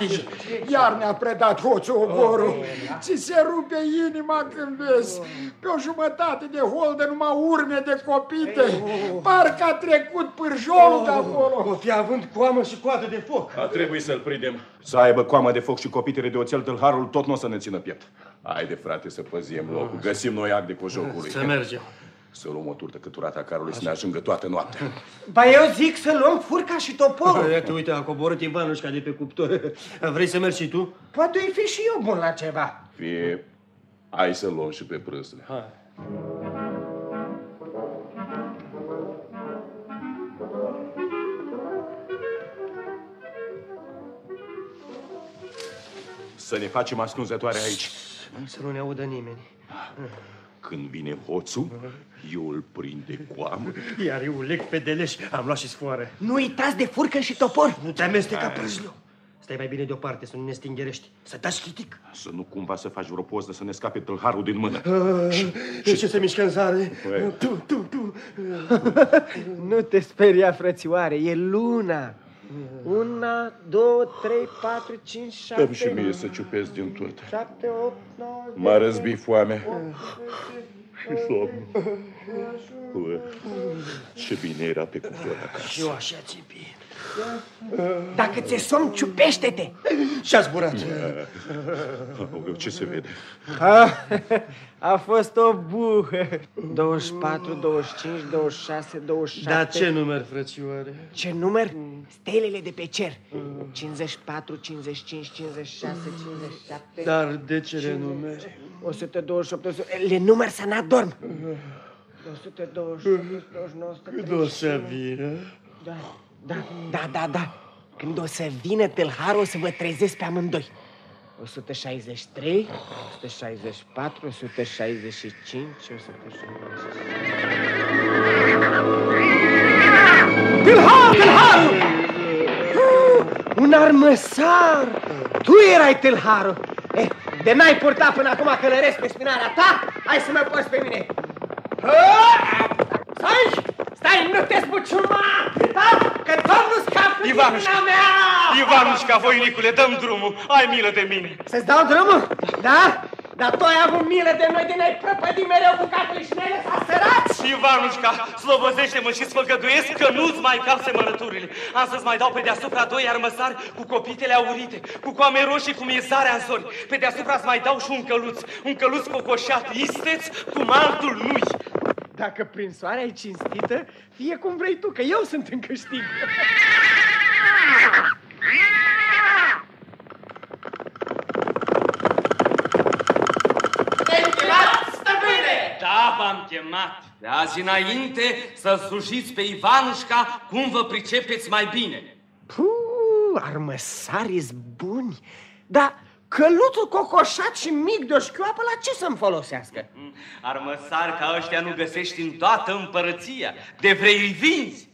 Că-i tati, iar ne-a predat hoțul oborul. Ți se rupe inima când vezi pe o jumătate de holde numai urme de copite. Parcă a trecut pârjolul de acolo. O fi având coamă și coadă de foc. A trebuit să-l prindem. Să aibă coamă de foc și copitele de oțel, tâlharul tot nu o să ne țină piept. Haide, frate, să păziem locul. Găsim noi ac de cojocului. Să mergem. Să luăm o turtă câturată a carului să ne ajungă toată noaptea. Ba eu zic să luăm furca și toporul. Iată, uite, a coborât Ivanușca de pe cuptor. Vrei să mergi și tu? Poate i fi și eu bun la ceva. Fie, hai să luăm și pe prâsle. Hai. Să ne facem ascunzătoare aici. Să nu ne audă nimeni. Când vine hoțul, eu îl prind de coamă. Iar eu leg pe deleș. Am luat și sfoară. Nu uitați de furcă și topor. Nu te amesteca, prăjlu. Stai mai bine deoparte, să nu ne stingerești. Să taci chitic. Să nu cumva să faci vreo poză să ne scape tâlharul din mână. De ce se mișcă în zare? Păi. Tu, tu, tu. Nu te speria, frățioare, e luna. Una, două, trei, patru, cinci, șapte... Dăm și mie să ciupesc din tot. Șapte, opt, nouă... M-a răzbit foamea. Și somn. Ue, Ce bine era pe cuptor acasă. Și eu așa țipi. Dacă ți-e somn, ciupește-te! Și-a zburat. Aoleu, ce se vede? A, a fost o buhă. 24, 25, 26, 27... Dar ce număr, frățioare? Ce număr? Stelele de pe cer. 54, 55, 56, 57... Dar de ce le numeri? 128, 100... Le număr să n-adorm. 128, 129, Când o să vină? Da, da, da, da, da. Când o să vină tâlharul, o să vă trezesc pe amândoi. 163, 164, 165, 166... Tâlhar, tâlharul! Un armăsar! Tu erai tâlharul! Eh, de n-ai purtat până acum călăresc pe spinarea ta, hai să mă poți pe mine! Stai! Stai, nu te spuciuma! Da? Că tot nu scap din Ivanușca. mâna mea! Ivanușca, voinicule, dăm drumul. Ai milă de mine. Să-ți dau drumul? Da? Dar tu ai avut milă de noi, de ne-ai prăpădit mereu cu capul și ne-ai lăsat sărați? Ivanușca, slobăzește-mă și-ți făgăduiesc că nu-ți mai cap semănăturile. Am să-ți mai dau pe deasupra doi armăsari cu copitele aurite, cu coame roșii cum e zarea în zori. Pe deasupra îți mai dau și un căluț, un căluț cocoșat isteț cu maltul lui. Dacă prin soare ai cinstită, fie cum vrei tu, că eu sunt în câștig. Da, v-am chemat. De azi înainte să slujiți pe Ivanușca cum vă pricepeți mai bine. Puh, armăsari buni, dar căluțul cocoșat și mic de o șchioapă, la ce să-mi folosească? Armăsari ca ăștia nu găsești în toată împărăția, de vrei îi vinzi.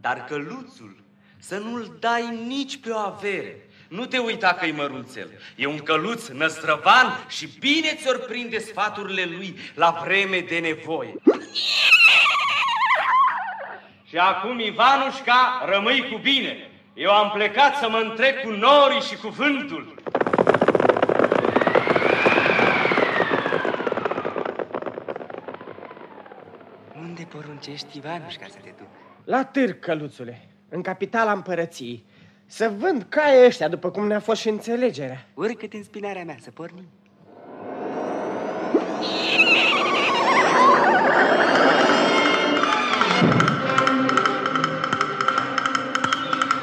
Dar căluțul să nu-l dai nici pe o avere. Nu te uita că-i mărunțel. E un căluț năstrăvan și bine ți-or prinde sfaturile lui la vreme de nevoie. Și acum, Ivanușca, rămâi cu bine. Eu am plecat să mă întrec cu norii și cu vântul. Unde poruncești, Ivanușca, să te duc? La târg, căluțule, în capitala împărăției. Să vând caii ăștia, după cum ne-a fost și înțelegerea. Urcă-te în spinarea mea să pornim.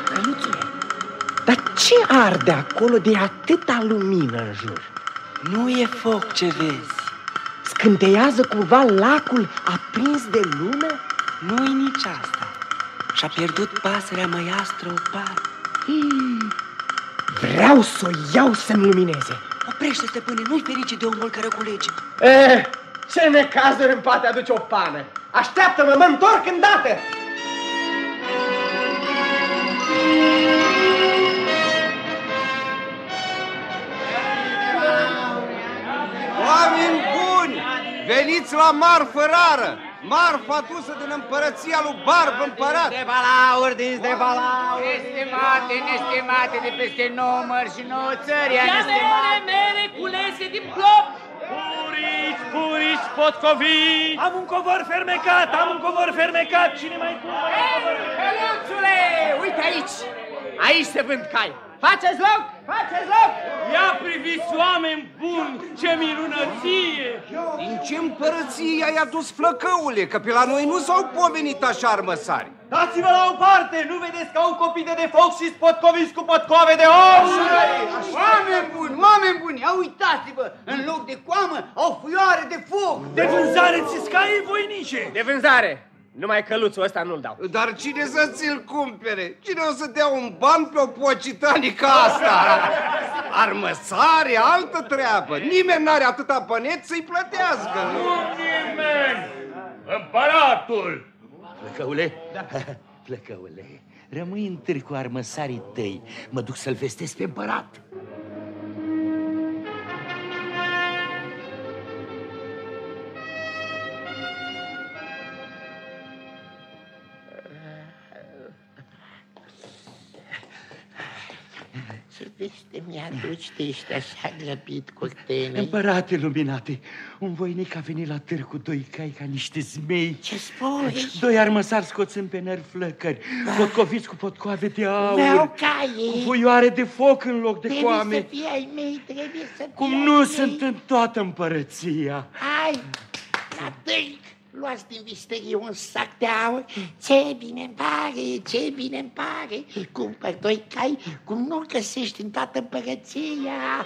Căluțule, dar ce arde acolo de atâta lumină în jur? Nu e foc ce vezi. Scânteiază cumva lacul aprins de lună? Nu-i nici asta. Și-a pierdut pasărea măiastră o par. Vreau să o iau să-mi lumineze. Oprește, stăpâne, nu-i ferice de omul care culege. Eh, ce necazuri îmi poate aduce o pană? Așteaptă-mă, mă întorc îndată! Veniți la marfă rară! marfa adusă din împărăția lui Barb împărat. De balaur, din de balaur. Nestimate, nestimate de peste număr și nouă țări, Ia mere, nestimate. mere, culese din plop! Purici, purici, potcovi! Am un covor fermecat, am un covor fermecat. Cine mai cumpără un covor fermecat? Căluțule, uite aici! Aici se vând cai. Faceți loc! Faceți loc! Ia priviți, oameni buni, ce minunăție! Din ce împărăție ai adus flăcăule? Că pe la noi nu s-au pomenit așa armăsari. Dați-vă la o parte! Nu vedeți că au copite de foc și spotcoviți cu potcove de om? Oameni buni, oameni buni, ia uitați-vă! În loc de coamă au fuioare de foc! De vânzare țiscaie voinice! De vânzare. Numai căluțul ăsta nu-l dau. Dar cine să ți-l cumpere? Cine o să dea un ban pe o pocitanică asta? Armăsare, altă treabă. Nimeni n-are atâta băneți să-i plătească. Nu? Nimeni! Împăratul! Flăcăule? Da. Flăcăule, rămâi în târg cu armăsarii tăi. Mă duc să-l vestesc pe împărat. Ce veste mi-aduci de ești așa grăbit, curtene? Împărate luminate, un voinic a venit la târg cu doi cai ca niște zmei. Ce spui? Doi armăsari scoțând pe nări flăcări, potcoviți cu potcoave de aur, Vreau caie. cu fuioare de foc în loc de Trebuie coame. să fie ai mei, trebuie să fie Cum ai nu mei. sunt în toată împărăția. Hai, la târg, luați din visteriu un sac de aur. Ce bine îmi pare, ce bine îmi pare. Cumpăr doi cai, cum nu găsești în toată împărăția.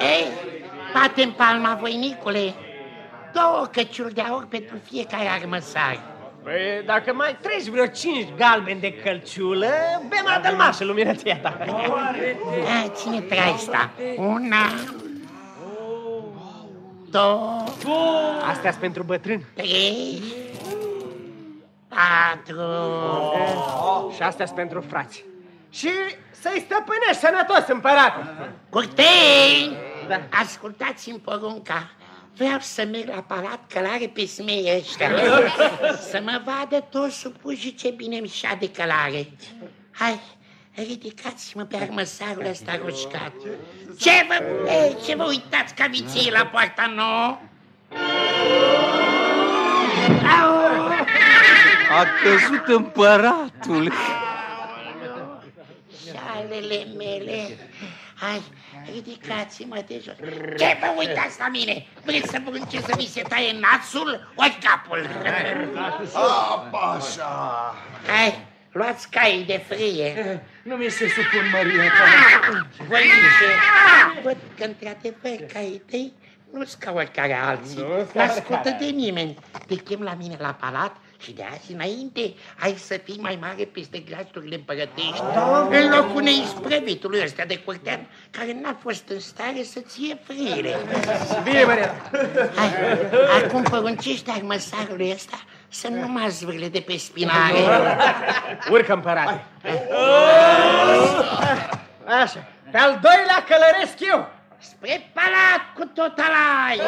Ei, bate în palma, voinicule. Două căciuli de aur pentru fiecare armăsar. Păi, dacă mai treci vreo cinci galbeni de călciulă, bem la dălmașă, luminăția ta. Hai, ține traista. Una, două, Astea-s pentru bătrân. trei, patru. Și astea-s pentru frați. Și să-i stăpânești sănătos, împărat. Curtei, Da. ascultați-mi porunca. Vreau să merg la palat călare pe smei ăștia. Să mă vadă toți supușii ce bine mi de călare. Hai, ridicați-mă pe armăsarul ăsta roșcat. Ce vă, ei, ce vă uitați ca viței la poarta nouă? Au! A căzut împăratul. Șalele mele. Hai, ridicați-mă de jos. Ce vă uitați la mine? Vreți să vă încerc să vi se taie nasul ori capul? Așa. Hai, luați caii de frie. Nu mi se supun, Maria ta. Voinice, văd că într-adevăr caii tăi nu-s ca oricare alții. N-ascultă de nimeni. Te chem la mine la palat și de azi înainte ai să fii mai mare peste glasurile împărătești în locul neisprăvitului ăsta de curtean care n-a fost în stare să ție friile. Bine, Maria. Hai, acum poruncește armăsarului ăsta să nu mă zvârle de pe spinare. Urcă, împărate. Așa. Pe al doilea călăresc eu. Spre palat cu tot alai!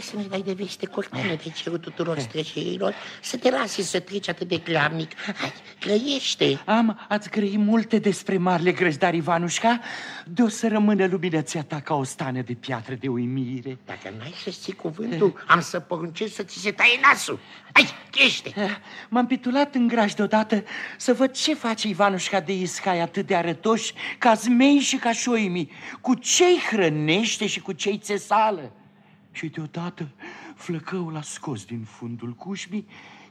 Vrei să mi dai de veste cortine de cerul tuturor străjerilor? Să te lasi să treci atât de glamnic. Hai, grăiește! Am, ați grăi multe despre marele grăjdar Ivanușca, de o să rămână luminăția ta ca o stană de piatră de uimire. Dacă n-ai să ții cuvântul, am să poruncesc să ți se taie nasul. Hai, chește! Eh, M-am pitulat în graj deodată să văd ce face Ivanușca de Iscai atât de arătoși ca zmei și ca șoimii, cu ce-i hrănește și cu ce-i țesală. Și deodată flăcăul a scos din fundul cușmii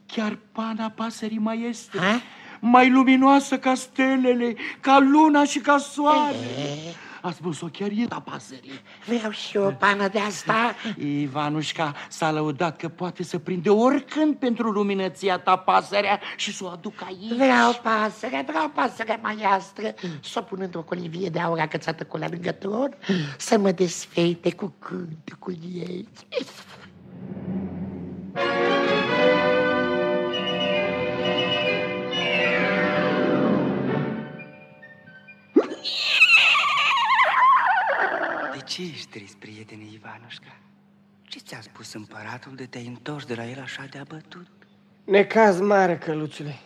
chiar pana pasării maestre. Ha? mai luminoasă ca stelele, ca luna și ca soare. A spus-o chiar Ieta pasării. Vreau și eu o pană de asta. Ivanușca s-a lăudat că poate să prinde oricând pentru luminăția ta pasărea și să o aduc aici. Vreau pasărea, vreau pasărea maiastră. Să o pun într-o colivie de aur agățată cu la lângă tron, să mă desfeite cu cântecul ei. Ce ești trist, prietene Ivanușca? Ce ți-a spus împăratul de te-ai întors de la el așa de abătut? Necaz mare, căluțule.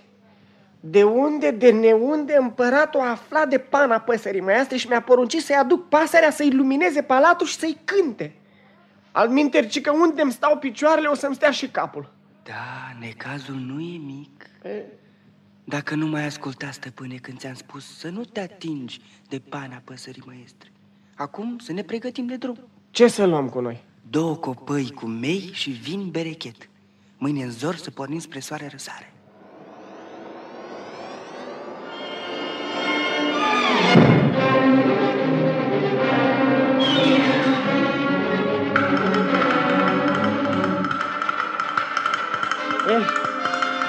De unde, de neunde, împăratul a aflat de pana păsării măiastre și mi-a poruncit să-i aduc pasărea să-i lumineze palatul și să-i cânte. Al minter, ci că unde îmi stau picioarele o să-mi stea și capul. Da, necazul nu e mic. Dacă nu mai asculta, stăpâne, când ți-am spus să nu te atingi de pana păsării măestre. Acum să ne pregătim de drum. Ce să luăm cu noi? Două copăi cu mei și vin berechet. Mâine în zor să pornim spre soare răsare.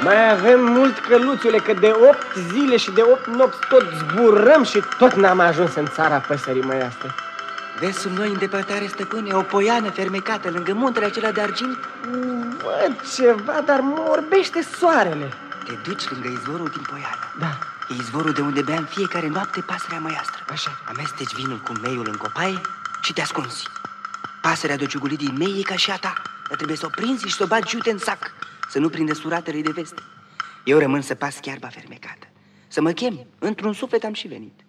Mai avem mult căluțule, că de opt zile și de opt nopți tot zburăm și tot n-am ajuns în țara păsării măiastre. Vezi sub noi în depărtare, stăpâne, o poiană fermecată lângă muntele acela de argint? Văd ceva, dar mă orbește soarele. Te duci lângă izvorul din poiană. Da. E izvorul de unde bea în fiecare noapte pasărea măiastră. Așa. Amesteci vinul cu meiul în copaie și te ascunzi. Pasărea de ciugulit din mei e ca și a ta, dar trebuie să o prinzi și să o bagi iute în sac, să nu prinde suratele de veste. Eu rămân să pas chiarba fermecată. Să mă chem, într-un suflet am și venit.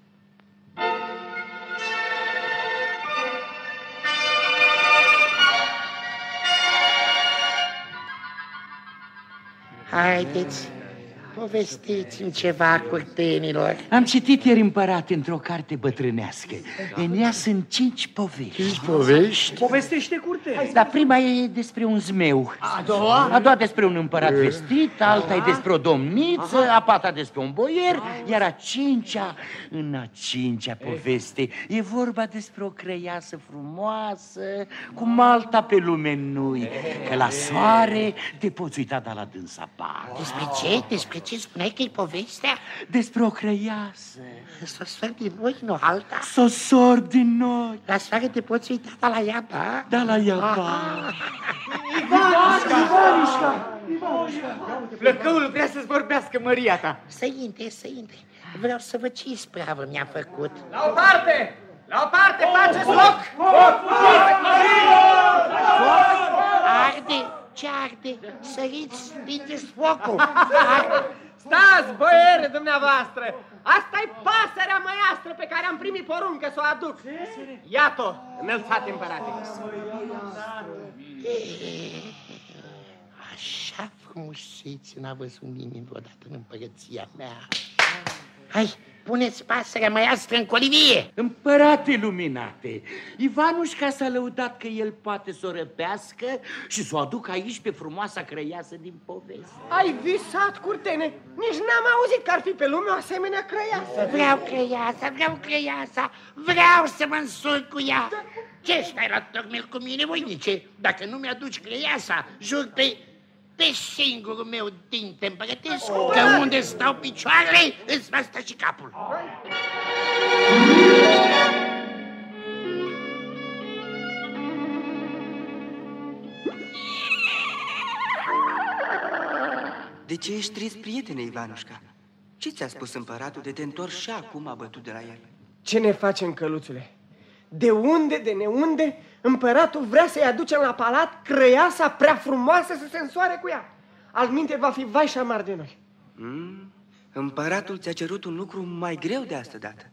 Haideți, povestiți-mi ceva curtenilor. Am citit ieri împărat într-o carte bătrânească. În ea sunt cinci povești. Cinci povești? Povestește curte. Dar prima e despre un zmeu. A doua? A doua despre un împărat vestit, alta e despre o domniță, a patra despre un boier, iar a cincea, în a cincea poveste, e vorba despre o creiasă frumoasă, cu malta pe lume nui, că la soare te poți uita, dar la dânsa bar. Despre ce? Despre ce spuneai că e povestea? Despre o creiasă. Sosor din noi, nu alta. Sosor din noi. La soare te poți uita, dar la ea, ba? Da, la ea, ba. Ivanușca! Ivanușca! Flăcăul vrea să-ți vorbească măria ta. Să intre, să intre. Vreau să văd ce ispravă mi-a făcut. La o parte! La o parte, faceți loc! Arde! Ce arde? Săriți, stingeți focul! Arde. Stați, băiere dumneavoastră! asta e pasărea măiastră pe care am primit poruncă să o aduc. Iată-o, înălțat împărate. Așa frumusețe n-a văzut nimeni vreodată în împărăția mea. Hai, puneți pasărea măiastră în colivie! Împărate luminate, Ivanușca s-a lăudat că el poate să o răpească și să o aducă aici pe frumoasa crăiasă din poveste. Ai visat, curtene? Nici n-am auzit că ar fi pe lume o asemenea crăiasă. Vreau creiasa, vreau creiasa, vreau să mă însur cu ea. Ce stai la tocmil cu mine, voinice? Dacă nu mi-aduci creiasa, jur pe, pe singurul meu dinte împărătesc, că unde stau picioarele, îți va sta și capul. De ce ești trist, prietene Ivanușca? Ce ți-a spus împăratul de te întorci și acum abătut de la el? Ce ne facem, căluțule? De unde, de neunde, împăratul vrea să-i aducem la palat crăiasa prea frumoasă să se însoare cu ea. Alminte va fi vai și amar de noi. Mm? Împăratul ți-a cerut un lucru mai greu de asta dată.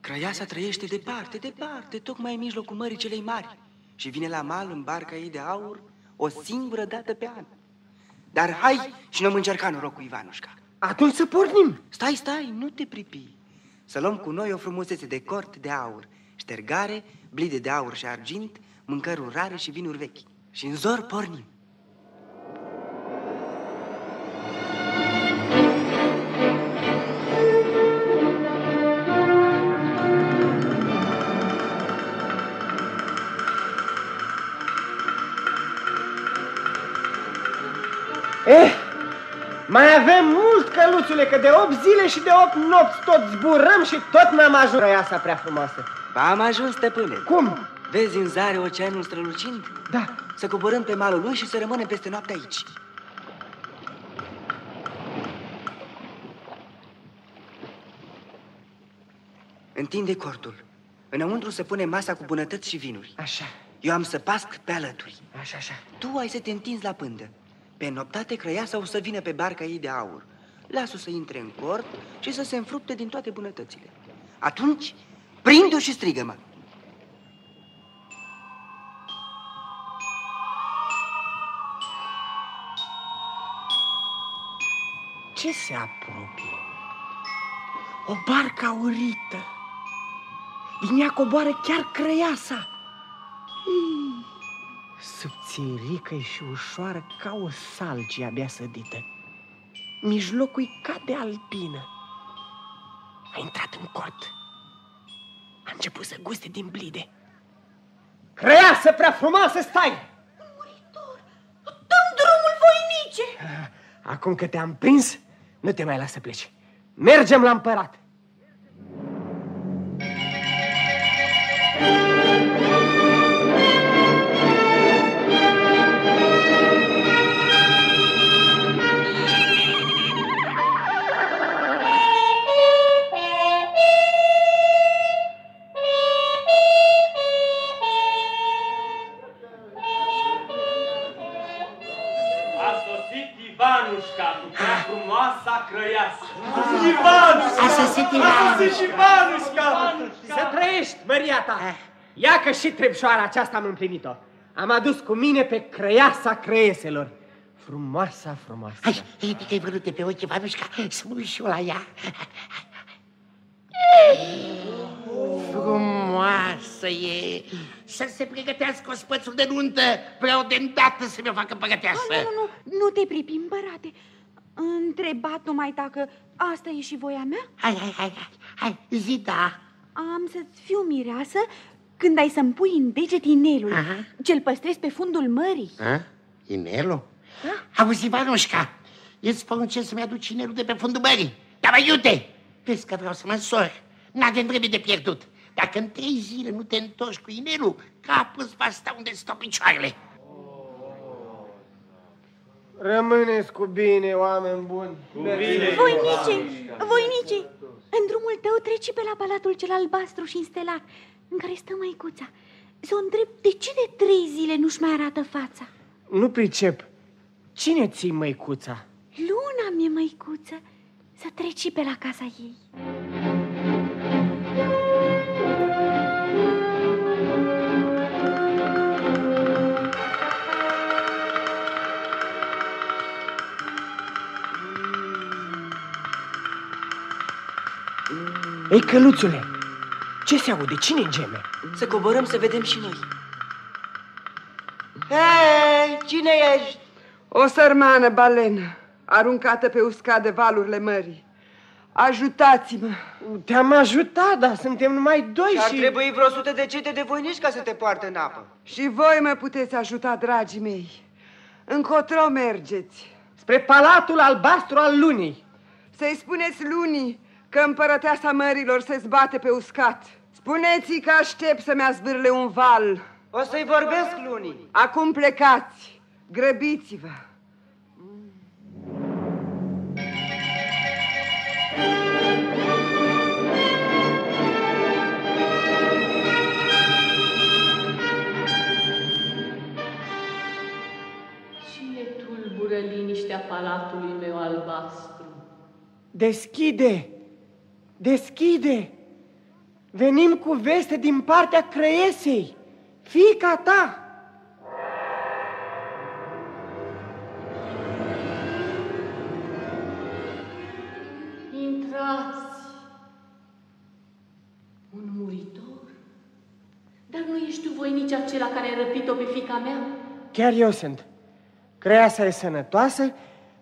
Crăiasa trăiește departe, departe, tocmai în mijlocul mării celei mari și vine la mal în barca ei de aur o singură dată pe an. Dar hai și nu încerca noroc cu Ivanușca. Atunci să pornim. Stai, stai, nu te pripi. Să luăm cu noi o frumusețe de cort de aur, ștergare, blide de aur și argint, mâncăruri rare și vinuri vechi. Și în zor pornim. Eh, mai avem mult, căluțule, că de 8 zile și de 8 nopți tot zburăm și tot n-am ajuns la prea frumoasă. Am ajuns, stăpâne. Cum? Vezi în zare oceanul strălucind? Da. Să coborâm pe malul lui și să rămânem peste noapte aici. Întinde cortul. Înăuntru să punem masa cu bunătăți și vinuri. Așa. Eu am să pasc pe alături. Așa, așa. Tu ai să te întinzi la pândă. Pe noptate crăiasa o să vină pe barca ei de aur. Lasă-o să intre în cort și să se înfrupte din toate bunătățile. Atunci, prinde-o și strigă-mă. Ce se apropie? O barcă aurită. Din ea coboară chiar crăiasa. Ii, Subțirică și ușoară ca o salcie abia sădită. Mijlocul ca de alpină. A intrat în cort. A început să guste din blide. Crăiasă prea frumoasă, stai! Dăm drumul, voinice! Acum că te-am prins, nu te mai las să pleci. Mergem la împărat. Frumoasa crăiasă. Ivanușca! A sosit A Ivanușca. sosit și Ivanușca! Să trăiești, măria ta! Ia că și trebșoara aceasta am împlinit-o. Am adus cu mine pe crăiasa crăieselor. Frumoasa, frumoasă. Hai, ridică-i vârâte pe ochi, Vanușca, să mă uit și eu la ea. Frumoasă e! Să se pregătească ospățul de nuntă. Vreau de îndată să mi-o facă păgăteasă. Nu, nu, nu, nu te pripi, împărate. Întrebat numai dacă asta e și voia mea? Hai, hai, hai, hai, hai, zi da. Am să-ți fiu mireasă când ai să-mi pui în deget inelul, Aha. ce-l păstrezi pe fundul mării. A? Inelul? Auzi, Vanușca, îți poruncesc să-mi aduci inelul de pe fundul mării. Dar mai iute! Vezi că vreau să mă însor. N-avem vreme de pierdut. Dacă în trei zile nu te întorci cu inelul, capul îți va sta unde stau picioarele. Rămâneți cu bine, oameni buni. Cu Voinice, voinice, în drumul tău treci pe la palatul cel albastru și înstelat, în care stă măicuța. Să o întreb de ce de trei zile nu-și mai arată fața. Nu pricep. Cine ții măicuța? Luna mie, măicuță, să treci pe la casa ei. Ei, căluțule, ce se aude? Cine geme? Să coborâm să vedem și noi. Hei, cine ești? O sărmană balenă, aruncată pe uscat de valurile mării. Ajutați-mă! Te-am ajutat, dar suntem numai doi Și ar și... trebui vreo sută de cete de voinici ca să te poarte în apă. Și voi mă puteți ajuta, dragii mei. Încotro mergeți. Spre palatul albastru al lunii. Să-i spuneți lunii că împărăteasa mărilor se zbate pe uscat. Spuneți-i că aștept să-mi azvârle un val. O să-i vorbesc lunii. Acum plecați. Grăbiți-vă. Cine tulbură liniștea palatului meu albastru? Deschide! Deschide! Venim cu veste din partea crăiesei, fiica ta! Intrați! Un muritor? Dar nu ești tu voinici acela care ai răpit-o pe fica mea? Chiar eu sunt. Creasa e sănătoasă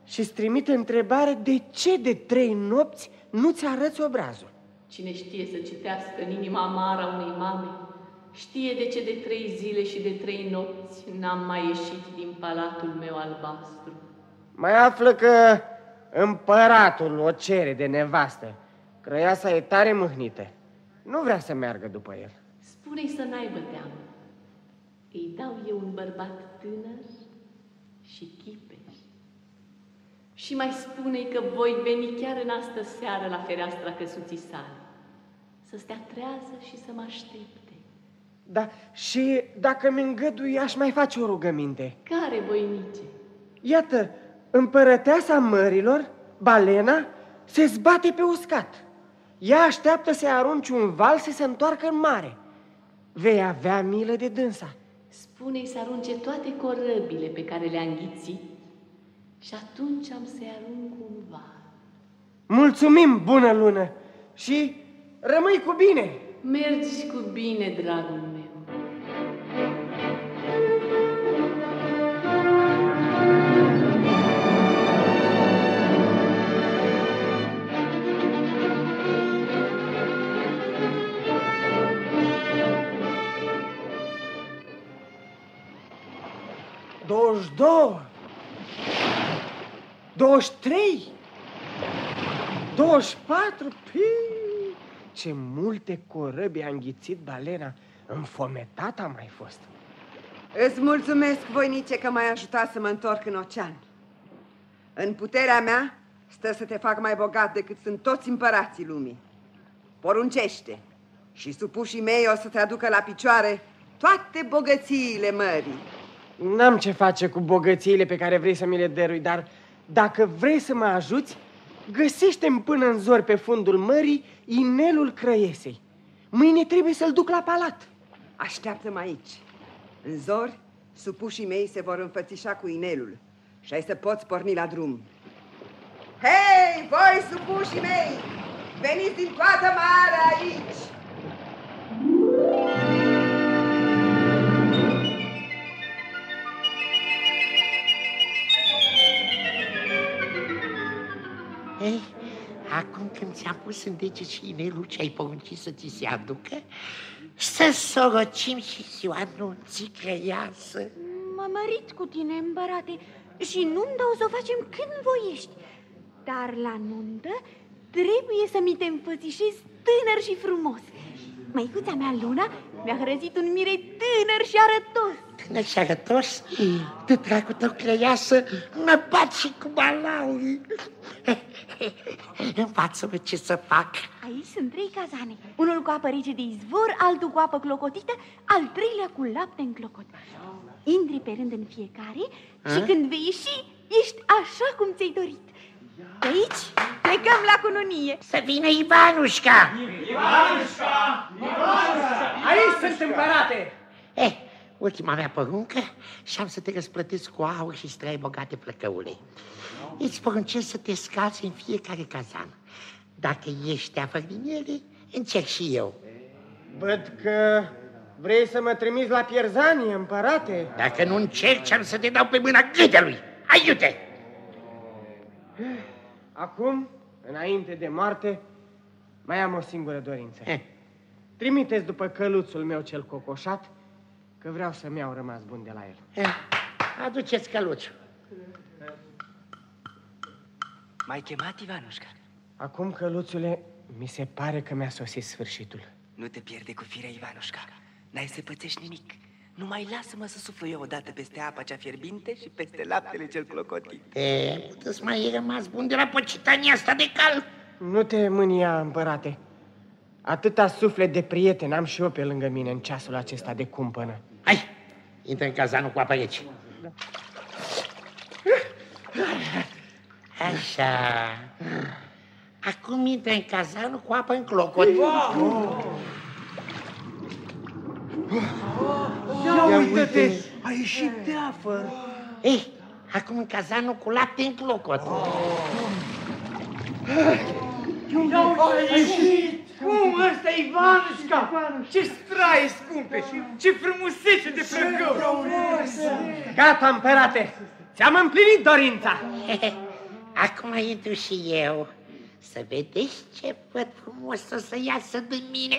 și îți trimite întrebare de ce de trei nopți nu-ți arăți obrazul. Cine știe să citească în inima amară a unei mame, știe de ce de trei zile și de trei nopți n-am mai ieșit din palatul meu albastru. Mai află că Împăratul o cere de nevastă. Crăiasa e tare mâhnită. Nu vrea să meargă după el. Spune-i să n-aibă teamă. Îi dau eu un bărbat tânăr și chipeș. Și mai spune că voi veni chiar în astă seară la fereastra căsuții sale. Să stea trează și să mă aștepte. Da, și dacă mi îngădui, aș mai face o rugăminte. Care, voinice? Iată, împărăteasa mărilor, balena, se zbate pe uscat. Ea așteaptă să-i arunci un val să se întoarcă în mare. Vei avea milă de dânsa. Spune-i să arunce toate corăbile pe care le-a înghițit și atunci am să-i arunc un val. Mulțumim, bună lună, și rămâi cu bine. Mergi cu bine, dragul meu. Douăzeci două, douăzeci trei, douăzeci patru, pii, ce multe corăbi a înghițit balena, înfometat a mai fost. Îți mulțumesc, voinice, că m-ai ajutat să mă întorc în ocean. În puterea mea stă să te fac mai bogat decât sunt toți împărații lumii. Poruncește și supușii mei o să te aducă la picioare toate bogățiile mării. N-am ce face cu bogățiile pe care vrei să mi le dărui, dar dacă vrei să mă ajuți, găsește-mi până în zor pe fundul mării inelul crăiesei. Mâine trebuie să-l duc la palat. Așteaptă-mă aici. În zor, supușii mei se vor înfățișa cu inelul și ai să poți porni la drum. Hei, voi supușii mei! Veniți din toată marea aici! Ei, acum când ți-am pus în dege și inelul ce ai poruncit să ți se aducă, să sorocim și ziua nunții crăiasă. M-am mărit cu tine, împărate, și nunta o să o facem când voiești. Dar la nuntă trebuie să mi te înfățișezi tânăr și frumos. Măicuța mea, Luna, mi-a hrăzit un mireț tânăr și arătos. Tânăr și arătos, de dragul tău crăiasă, mă bat și cu balauri. Învață-mă ce să fac. Aici sunt trei cazane. Unul cu apă rece de izvor, altul cu apă clocotită, al treilea cu lapte în clocot. Intri pe rând în fiecare și A? când vei ieși, ești așa cum ți-ai dorit. De aici plecăm la cununie. Să vină Ivanușca! Ivanușca! Aici sunt împărate! Eh, ultima mea poruncă și am să te răsplătesc cu aur și strai bogate plăcăule. Îți poruncesc să te scazi în fiecare cazan. Dacă ești teafăr din ele, încerc și eu. Văd că vrei să mă trimiți la pierzanie, împărate. Dacă nu încerci, am să te dau pe mâna gâtelui. Aiute! Acum, înainte de moarte, mai am o singură dorință. Trimiteți după căluțul meu cel cocoșat, că vreau să-mi iau rămas bun de la el. Aduceți căluțul. M-ai chemat, Ivanușca? Acum, căluțule, mi se pare că mi-a sosit sfârșitul. Nu te pierde cu firea, Ivanușca. N-ai să pățești nimic. Numai lasă-mă să suflu eu odată peste apa cea fierbinte și peste laptele cel clocotit. E, îți mai e rămas bun de la pocitania asta de cal. Nu te mânia, împărate. Atâta suflet de prieten am și eu pe lângă mine în ceasul acesta de cumpănă. Hai, intră în cazanul cu apă rece. Așa. Acum intră în cazanul cu apă în clocot. Ia uite-te, a ieșit teafăr. Ei, acum în cazanul cu lapte în clocot. A ieșit! Cum ăsta e Ivanușca? Ce straie scumpe! Ce frumusețe de plăcău! Gata, împărate! Ți-am împlinit dorința! Acum intru și eu. Să vedeți ce văd frumos o să iasă din mine.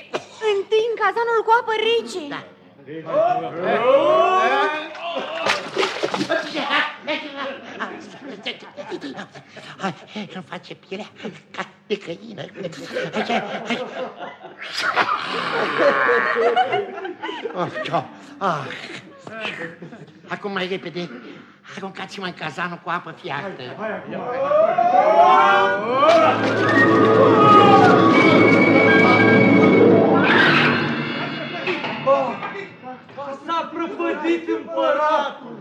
Întâi în cazanul cu apă rece. Da. Hai, îmi face pielea ca de căină. Hai, hai. Oh, ce- ah. Acum mai repede, aruncați-mă în cazanul cu apă fiartă. S-a prăpădit împăratul.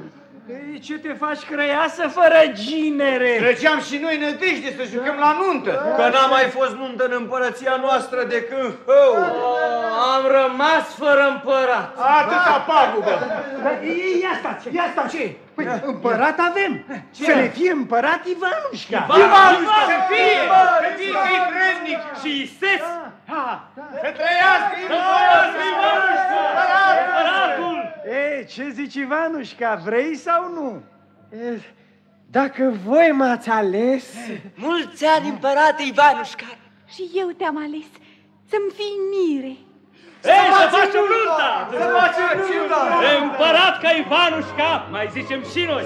Ei, ce te faci crăiasă fără ginere? Treceam și noi nădejde să jucăm la nuntă, că n-a mai fost nuntă în împărăția noastră de când hău. Am rămas fără împărat. Atâta pagubă. Dar, ei, ia stați, ia stați. Ce? Păi, împărat avem. Să ne fie împărat Ivanușca. Ivanușca! Să fie! Să fie că vrednic și Ises! Să trăiască Ivanușca! Împăratul! E, ce zici Ivanușca, vrei sau nu? Dacă voi m-ați ales... Mulți ani, împărate Ivanușca! Și eu te-am ales să-mi fii mire. Ei, să facem nunta! Să facem nunta! Împărat ca Ivanușca, mai zicem și noi!